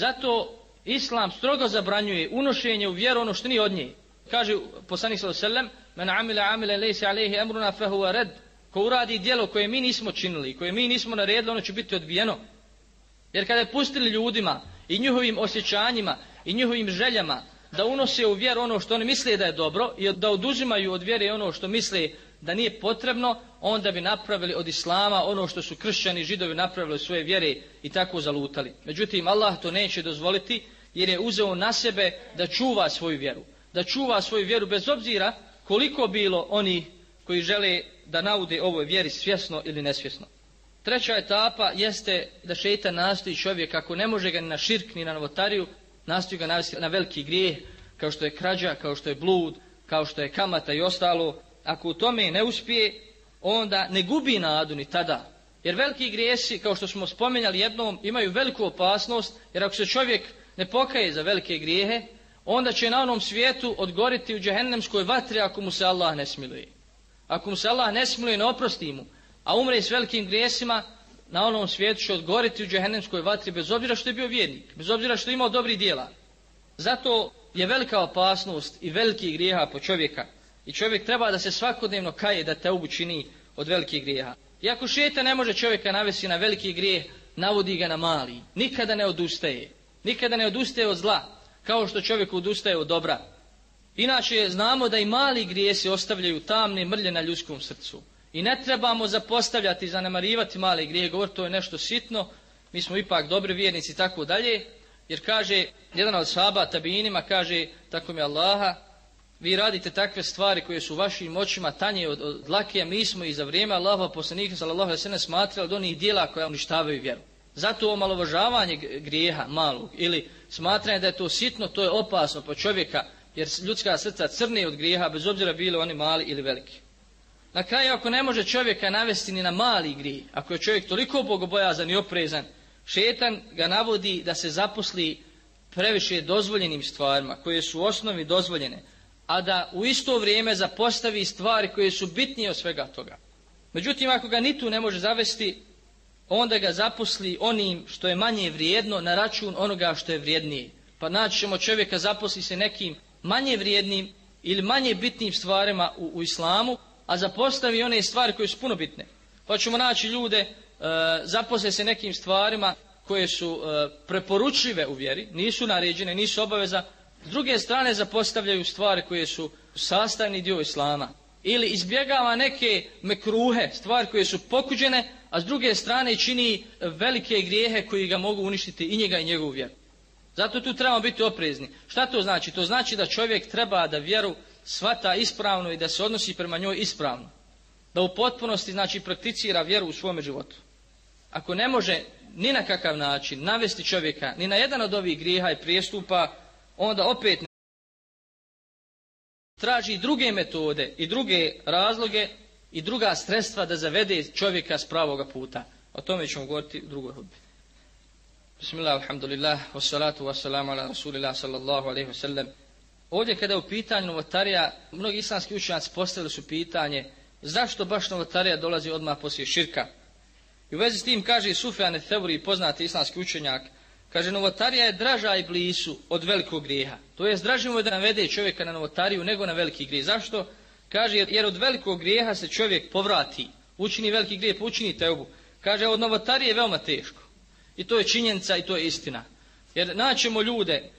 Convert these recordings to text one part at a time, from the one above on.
Zato Islam strogo zabranjuje unošenje u vjeru ono što nije od nje. Kaže poslanik sallallahu alejhi ve sellem: "Men amila amila laysa alayhi amruna fa huwa rad." Ko uradi djelo koje mi nismo činili, koje mi nismo naredili, ono će biti odbijeno. Jer kada je pustili ljudima i njihovim osjećanjima i njihovim željama da unose u vjeru ono što oni misle da je dobro i da oduzimaju od vjere ono što misle da nije potrebno, onda bi napravili od islama ono što su kršćani i židovi napravili svoje vjere i tako zalutali. Međutim, Allah to neće dozvoliti jer je uzeo na sebe da čuva svoju vjeru. Da čuva svoju vjeru bez obzira koliko bilo oni koji žele da naude ovoj vjeri svjesno ili nesvjesno. Treća etapa jeste da šeitan nastoji čovjek, ako ne može ga ni na širk ni na novotariju, nastoji ga navesti na veliki grijeh, kao što je krađa, kao što je blud, kao što je kamata i ostalo. Ako u tome ne uspije, onda ne gubi nadu ni tada. Jer veliki grijesi, kao što smo spomenjali jednom, imaju veliku opasnost, jer ako se čovjek ne pokaje za velike grijehe, onda će na onom svijetu odgoriti u džehennemskoj vatri ako mu se Allah ne smiluje. Ako mu se Allah ne smiluje, ne oprosti mu, a umre s velikim grijesima, na onom svijetu će odgoriti u džehennemskoj vatri bez obzira što je bio vjernik, bez obzira što je imao dobri dijela. Zato je velika opasnost i veliki grijeha po čovjeka. I čovjek treba da se svakodnevno kaje da te čini od velikih grijeha. Iako šeta ne može čovjeka navesti na veliki grijeh, navodi ga na mali. Nikada ne odustaje. Nikada ne odustaje od zla, kao što čovjek odustaje od dobra. Inače, znamo da i mali grijesi ostavljaju tamne mrlje na ljudskom srcu. I ne trebamo zapostavljati zanemarivati male grije, govor to je nešto sitno, mi smo ipak dobri vjernici i tako dalje, jer kaže, jedan od sahaba tabinima kaže, tako mi Allaha, vi radite takve stvari koje su vašim očima tanje od, od dlake, a mi smo i za vrijeme Allaha poslanika sallallahu alejhi ve sellem smatrali od onih djela koja uništavaju vjeru. Zato omalovažavanje grijeha malog ili smatranje da je to sitno, to je opasno po čovjeka, jer ljudska srca crne od grijeha, bez obzira bili oni mali ili veliki. Na kraju, ako ne može čovjeka navesti ni na mali grije, ako je čovjek toliko bogobojazan i oprezan, šetan ga navodi da se zaposli previše dozvoljenim stvarima, koje su u osnovi dozvoljene, a da u isto vrijeme zapostavi stvari koje su bitnije od svega toga. Međutim, ako ga ni tu ne može zavesti, onda ga zaposli onim što je manje vrijedno na račun onoga što je vrijednije. Pa naći ćemo čovjeka zaposli se nekim manje vrijednim ili manje bitnim stvarima u, u islamu, a zapostavi one stvari koje su puno bitne. Pa ćemo naći ljude, e, zaposle se nekim stvarima koje su e, preporučljive u vjeri, nisu naređene, nisu obaveza. S druge strane zapostavljaju stvari koje su sastavni dio islama. Ili izbjegava neke mekruhe, stvari koje su pokuđene, a s druge strane čini velike grijehe koji ga mogu uništiti i njega i njegovu vjeru. Zato tu trebamo biti oprezni. Šta to znači? To znači da čovjek treba da vjeru svata ispravno i da se odnosi prema njoj ispravno. Da u potpunosti znači prakticira vjeru u svome životu. Ako ne može ni na kakav način navesti čovjeka ni na jedan od ovih grijeha i prijestupa, onda opet traži druge metode i druge razloge i druga sredstva da zavede čovjeka s pravoga puta. O tome ćemo govoriti u drugoj hudbi. Bismillah, alhamdulillah, wassalatu wassalamu ala rasulillah sallallahu alaihi wasallam. Ovdje kada je u pitanju novotarija, mnogi islamski učenjaci postavili su pitanje zašto baš novotarija dolazi odmah poslije širka. I u vezi s tim kaže Sufjan Thevri, poznati islamski učenjak, kaže novotarija je draža i blisu od velikog grijeha. To je dražimo da navede čovjeka na novotariju nego na veliki grijeh. Zašto? Kaže jer od velikog grijeha se čovjek povrati, učini veliki grijeh, pa učini teubu. Kaže od novotarije je veoma teško. I to je činjenica i to je istina. Jer naćemo ljude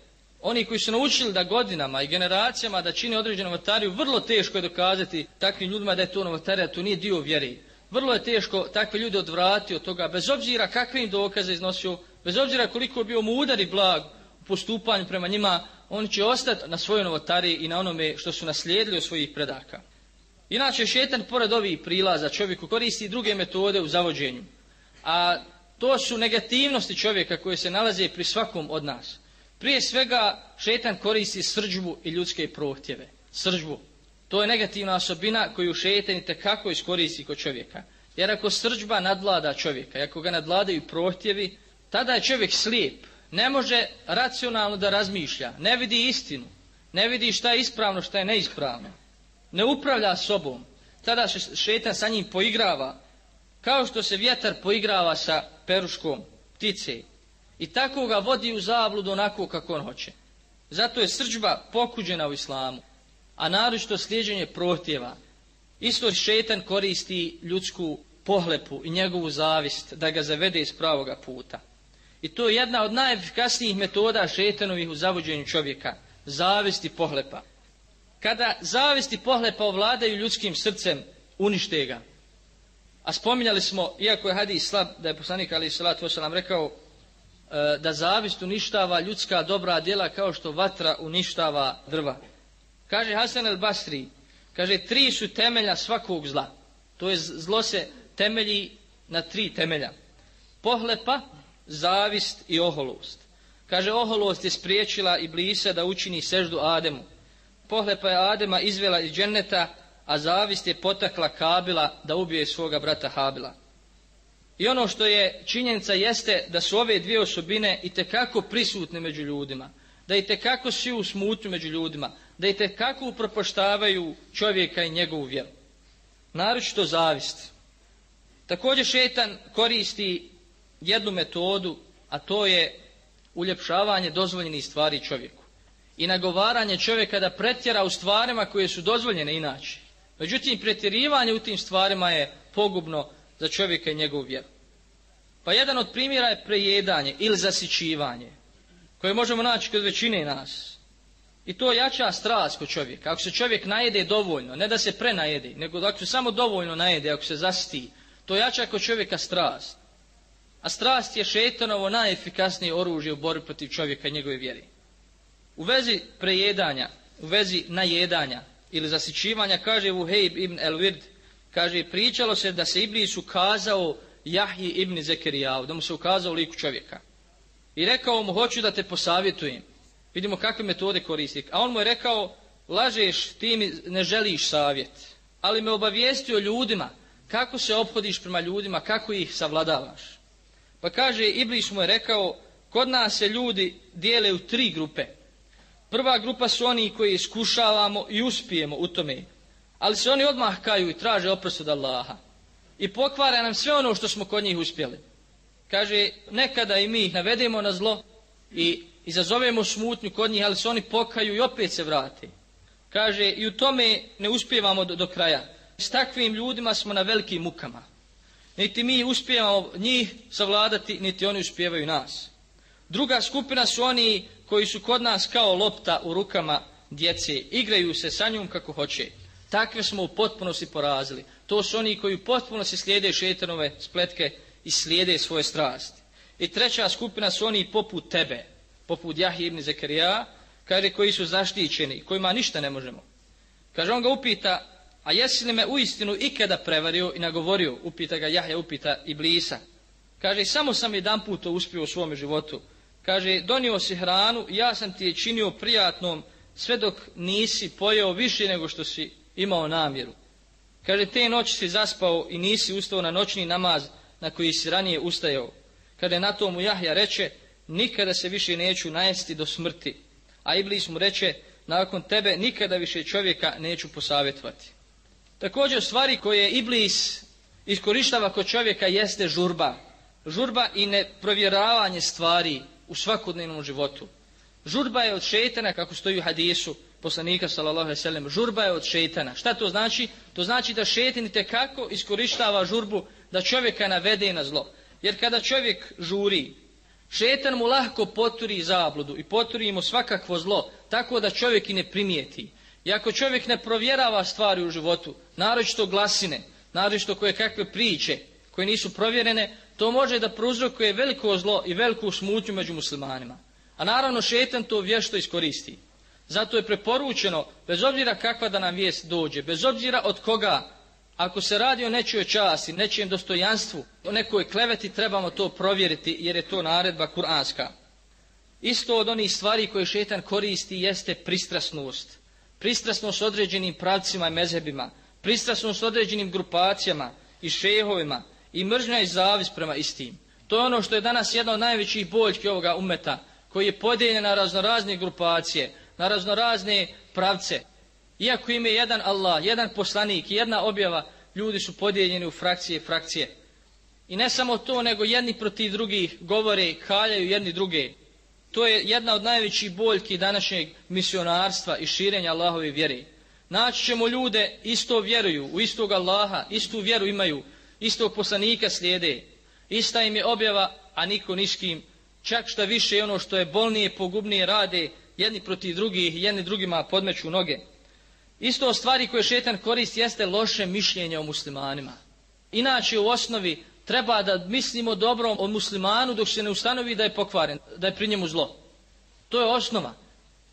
Oni koji su naučili da godinama i generacijama da čini određenu novotariju, vrlo teško je dokazati takvim ljudima da je to novotarija, to nije dio vjere. Vrlo je teško takve ljude odvratiti od toga, bez obzira kakve im dokaze iznosio, bez obzira koliko je bio mudar i blag u postupanju prema njima, oni će ostati na svojoj novotari i na onome što su naslijedili od svojih predaka. Inače, šetan, pored ovih prilaza, čovjeku koristi druge metode u zavođenju. A to su negativnosti čovjeka koje se nalaze pri svakom od nas. Prije svega šetan koristi srđbu i ljudske prohtjeve. Srđbu. To je negativna osobina koju šetan i tekako iskoristi kod čovjeka. Jer ako srđba nadlada čovjeka, ako ga nadladaju prohtjevi, tada je čovjek slijep. Ne može racionalno da razmišlja. Ne vidi istinu. Ne vidi šta je ispravno, šta je neispravno. Ne upravlja sobom. Tada se šetan sa njim poigrava. Kao što se vjetar poigrava sa peruškom ptice I tako ga vodi u zabludu onako kako on hoće. Zato je srđba pokuđena u islamu, a naročito slijeđenje protjeva. Isto šetan koristi ljudsku pohlepu i njegovu zavist da ga zavede iz pravoga puta. I to je jedna od najefikasnijih metoda šetanovih u zavođenju čovjeka. Zavist i pohlepa. Kada zavist i pohlepa ovladaju ljudskim srcem, unište ga. A spominjali smo, iako je hadis slab, da je poslanik Ali Salatu Osalam rekao e, da zavist uništava ljudska dobra djela kao što vatra uništava drva. Kaže Hasan el Basri, kaže tri su temelja svakog zla. To je zlo se temelji na tri temelja. Pohlepa, zavist i oholost. Kaže, oholost je spriječila i blisa da učini seždu Ademu. Pohlepa je Adema izvela iz dženneta, a zavist je potakla Kabila da ubije svoga brata Habila. I ono što je činjenica jeste da su ove dvije osobine i tekako prisutne među ljudima, da i tekako si u smutnju među ljudima, da i tekako upropoštavaju čovjeka i njegovu vjeru. Naročito zavist. Također šetan koristi jednu metodu, a to je uljepšavanje dozvoljenih stvari čovjeku. I nagovaranje čovjeka da pretjera u stvarima koje su dozvoljene inače. Međutim, pretjerivanje u tim stvarima je pogubno za čovjeka i njegovu vjeru. Pa jedan od primjera je prejedanje ili zasićivanje, koje možemo naći kod većine nas. I to jača strast kod čovjeka. Ako se čovjek najede dovoljno, ne da se prenajede, nego ako se samo dovoljno najede, ako se zasti, to jača kod čovjeka strast. A strast je šetanovo najefikasnije oružje u borbi protiv čovjeka i njegove vjere. U vezi prejedanja, u vezi najedanja ili zasićivanja, kaže Vuhejb ibn Elvird, kaže, pričalo se da se Iblis ukazao Jahji ibn Zekerijav, da mu se ukazao liku čovjeka. I rekao mu, hoću da te posavjetujem. Vidimo kakve metode koristi. A on mu je rekao, lažeš, ti mi ne želiš savjet, ali me obavijestio ljudima, kako se obhodiš prema ljudima, kako ih savladavaš. Pa kaže, Iblis mu je rekao, kod nas se ljudi dijele u tri grupe. Prva grupa su oni koji iskušavamo i uspijemo u tome. Ali se oni odmah kaju i traže oprost od Allaha. I pokvara nam sve ono što smo kod njih uspjeli. Kaže, nekada i mi ih navedemo na zlo i izazovemo smutnju kod njih, ali se oni pokaju i opet se vrate. Kaže, i u tome ne uspijevamo do, do kraja. S takvim ljudima smo na velikim mukama. Niti mi uspijevamo njih savladati, niti oni uspijevaju nas. Druga skupina su oni koji su kod nas kao lopta u rukama djece, igraju se sa njom kako hoće. Takve smo u potpunosti porazili. To su oni koji u potpunosti slijede šetanove spletke i slijede svoje strasti. I treća skupina su oni poput tebe, poput Jahije ibn Zekerija, kaže koji su zaštićeni, kojima ništa ne možemo. Kaže, on ga upita, a jesi li me u istinu ikada prevario i nagovorio, upita ga Jahja, upita Iblisa. Kaže, samo sam jedan put to uspio u svom životu. Kaže, donio si hranu, ja sam ti je činio prijatnom sve dok nisi pojeo više nego što si imao namjeru. Kaže, te noći si zaspao i nisi ustao na noćni namaz na koji si ranije ustajao. Kada je na tomu Jahja reče, nikada se više neću najesti do smrti. A Iblis mu reče, nakon tebe nikada više čovjeka neću posavjetovati. Također stvari koje Iblis iskorištava kod čovjeka jeste žurba. Žurba i neprovjeravanje stvari u svakodnevnom životu. Žurba je od šetana, kako stoji u hadisu poslanika sallallahu alejhi ve sellem. Žurba je od šetana. Šta to znači? To znači da šetan kako iskorištava žurbu da čovjeka navede na zlo. Jer kada čovjek žuri, šetan mu lahko poturi zabludu i poturi mu svakakvo zlo, tako da čovjek i ne primijeti. I ako čovjek ne provjerava stvari u životu, naročito glasine, naročito koje kakve priče, koje nisu provjerene, to može da prouzrokuje veliko zlo i veliku smutnju među muslimanima. A naravno šetan to vješto iskoristi. Zato je preporučeno, bez obzira kakva da nam vijest dođe, bez obzira od koga, ako se radi o nečijoj časti, nečijem dostojanstvu, o nekoj kleveti, trebamo to provjeriti jer je to naredba kuranska. Isto od onih stvari koje šetan koristi jeste pristrasnost pristrasnost određenim pravcima i mezhebima, pristrasnost određenim grupacijama i šehovima i mržnja i zavis prema istim. To je ono što je danas jedna od najvećih boljki ovoga umeta, koji je podijeljen na raznorazne grupacije, na raznorazne pravce. Iako im je jedan Allah, jedan poslanik jedna objava, ljudi su podijeljeni u frakcije i frakcije. I ne samo to, nego jedni protiv drugih govore, kaljaju jedni druge. To je jedna od najvećih boljki današnjeg misionarstva i širenja Allahove vjere. Naći ćemo ljude, isto vjeruju, u istog Allaha, istu vjeru imaju, istog poslanika slijede. Ista im je objava, a niko niškim. Čak šta više ono što je bolnije, pogubnije rade, jedni protiv drugih, jedni drugima podmeću noge. Isto o stvari koje šetan koristi jeste loše mišljenje o muslimanima. Inače u osnovi treba da mislimo dobro o muslimanu dok se ne ustanovi da je pokvaren, da je pri njemu zlo. To je osnova.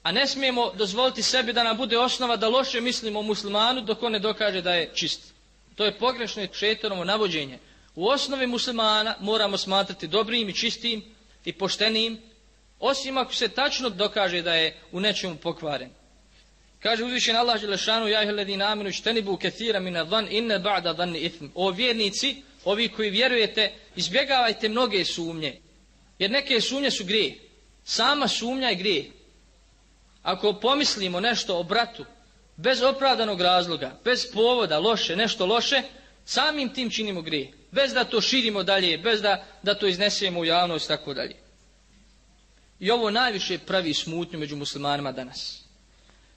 A ne smijemo dozvoliti sebi da nam bude osnova da loše mislimo o muslimanu dok on ne dokaže da je čist. To je pogrešno i šetanovo navođenje. U osnovi muslimana moramo smatrati dobrim i čistim i poštenim, osim ako se tačno dokaže da je u nečemu pokvaren. Kaže uzvišen Allah Želešanu, ja ih ledina aminu, štenibu kethira mina dhan, inne ba'da dhan ithm. O vjernici, ovi koji vjerujete, izbjegavajte mnoge sumnje. Jer neke sumnje su grije. Sama sumnja je grije. Ako pomislimo nešto o bratu, bez opravdanog razloga, bez povoda, loše, nešto loše, samim tim činimo grije. Bez da to širimo dalje, bez da, da to iznesemo u javnost, tako dalje. I ovo najviše pravi smutnju među muslimanima danas.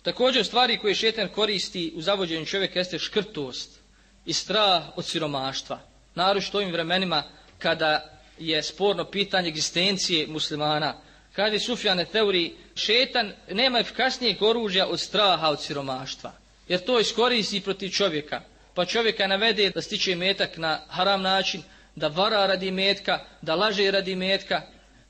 Također stvari koje šetan koristi u zavođenju čovjeka jeste škrtost i strah od siromaštva. Naročito ovim vremenima kada je sporno pitanje egzistencije muslimana. Kaže Sufjane teoriji, šetan nema efikasnijeg oružja od straha od siromaštva. Jer to iskoristi protiv čovjeka. Pa čovjeka navede da stiče metak na haram način, da vara radi metka, da laže radi metka,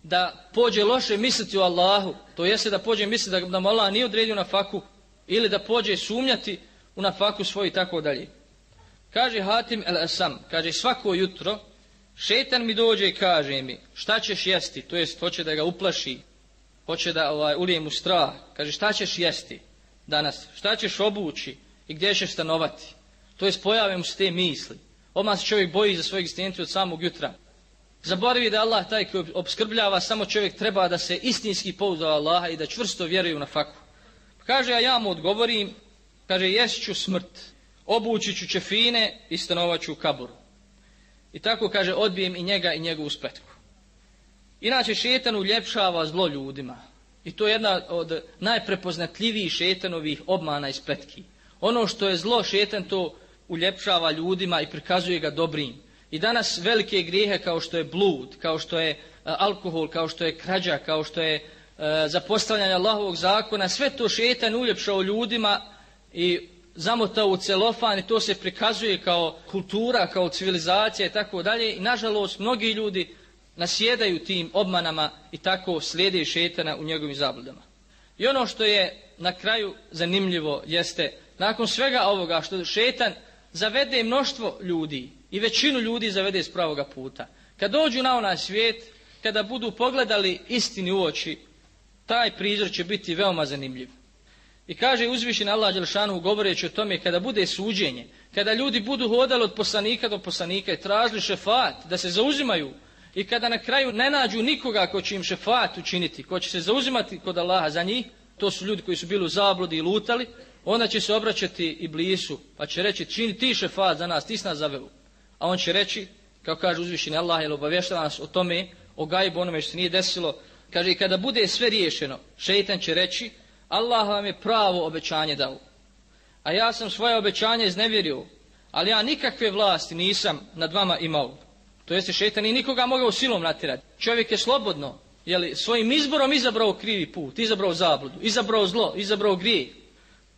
da pođe loše misliti o Allahu, to jeste da pođe misliti da, da mu Allah nije odredio na faku, ili da pođe sumnjati u na faku svoj i tako dalje. Kaže Hatim el Asam, kaže svako jutro, šetan mi dođe i kaže mi, šta ćeš jesti, to jest hoće da ga uplaši, hoće da ovaj, ulije mu strah, kaže šta ćeš jesti danas, šta ćeš obući i gdje ćeš stanovati. To jest pojave mu se te misli. Odmah se čovjek boji za svoju egzistenciju od samog jutra. Zaboravi da Allah taj koji obskrbljava, samo čovjek treba da se istinski pouza Allaha i da čvrsto vjeruju na faku. Pa kaže, a ja mu odgovorim, kaže, ješću smrt, obući ću čefine i stanovat ću u kaburu. I tako, kaže, odbijem i njega i njegovu spletku. Inače, šetan uljepšava zlo ljudima. I to je jedna od najprepoznatljivijih šetanovih obmana i spletki. Ono što je zlo, šetan to uljepšava ljudima i prikazuje ga dobrim. I danas velike grijehe kao što je blud, kao što je e, alkohol, kao što je krađa, kao što je e, zapostavljanje Allahovog zakona, sve to šetan uljepšao ljudima i zamotao u celofan i to se prikazuje kao kultura, kao civilizacija i tako dalje. I nažalost mnogi ljudi nasjedaju tim obmanama i tako slijede šetana u njegovim zabludama. I ono što je na kraju zanimljivo jeste, nakon svega ovoga što šetan zavede mnoštvo ljudi, i većinu ljudi zavede s pravoga puta. Kad dođu na onaj svijet, kada budu pogledali istini u oči, taj prizor će biti veoma zanimljiv. I kaže uzvišen Allah Đelšanu govoreći o tome kada bude suđenje, kada ljudi budu hodali od poslanika do poslanika i tražili šefat da se zauzimaju i kada na kraju ne nađu nikoga ko će im šefat učiniti, ko će se zauzimati kod Allaha za njih, to su ljudi koji su bili u zabludi i lutali, onda će se obraćati i blisu, pa će reći čini ti šefat za nas, ti s nas zavelu a on će reći, kao kaže uzvišeni Allah, ili obavještava nas o tome, o gajbu onome što se nije desilo, kaže, i kada bude sve riješeno, šeitan će reći, Allah vam je pravo obećanje dao. A ja sam svoje obećanje iznevjerio, ali ja nikakve vlasti nisam nad vama imao. To jeste šeitan i nikoga mogao silom natirati. Čovjek je slobodno, jeli, svojim izborom izabrao krivi put, izabrao zabludu, izabrao zlo, izabrao grije.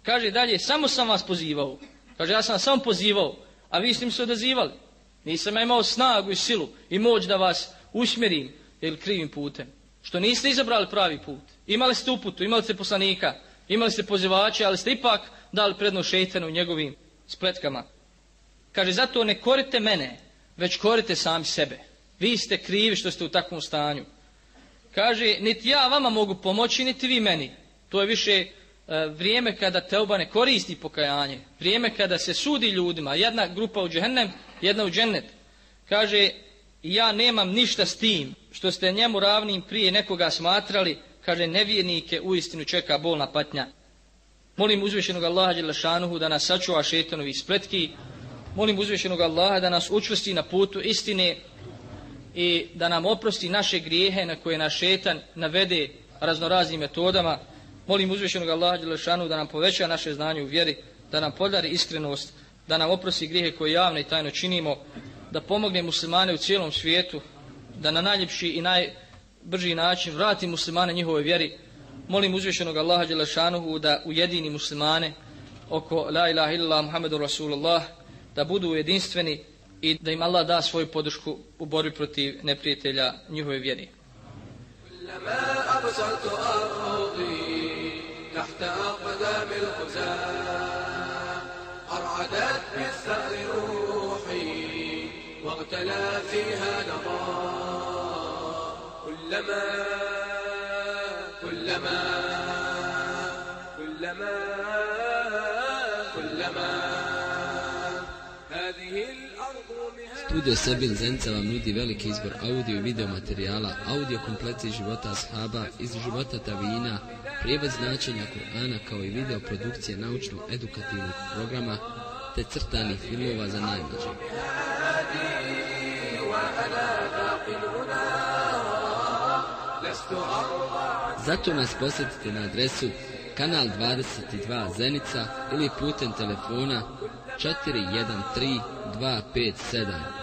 Kaže dalje, samo sam vas pozivao. Kaže, ja sam vas samo pozivao, a vi ste mi se odazivali. Nisam imao snagu i silu i moć da vas usmjerim ili krivim putem. Što niste izabrali pravi put. Imali ste uputu, imali ste poslanika, imali ste pozivače, ali ste ipak dali predno šeitanu njegovim spletkama. Kaže, zato ne korite mene, već korite sami sebe. Vi ste krivi što ste u takvom stanju. Kaže, niti ja vama mogu pomoći, niti vi meni. To je više E, vrijeme kada teuba ne koristi pokajanje. Vrijeme kada se sudi ljudima. Jedna grupa u džehennem, jedna u džennet. Kaže, ja nemam ništa s tim što ste njemu ravnim prije nekoga smatrali, kaže, nevjernike u istinu čeka bolna patnja. Molim uzvišenog Allaha Đelešanuhu da nas sačuva šetanovi spletki Molim uzvišenog Allaha da nas učvrsti na putu istine i da nam oprosti naše grijehe na koje naš šetan navede raznoraznim metodama. Molim uzvišenog Allaha Đelešanu da nam poveća naše znanje u vjeri, da nam podari iskrenost, da nam oprosti grijehe koje javno i tajno činimo, da pomogne muslimane u cijelom svijetu, da na najljepši i najbrži način vrati muslimane njihove vjeri. Molim uzvišenog Allaha Đelešanuhu da ujedini muslimane oko la ilaha illa Muhammedu Rasulullah, da budu jedinstveni i da im Allah da svoju podršku u borbi protiv neprijatelja njihove vjeri. تحت أقدام الخزاة أرعدت بالثأر روحي واغتلى فيها نظام كلما كلما Studio Sebin Zenca vam nudi veliki izbor audio i video materijala, audio kompleti života ashaba, iz života tavina, prijevod značenja Kur'ana kao i video produkcije naučno-edukativnog programa te crtanih filmova za najmlađe. Zato nas posjetite na adresu kanal 22 Zenica ili putem telefona 413 257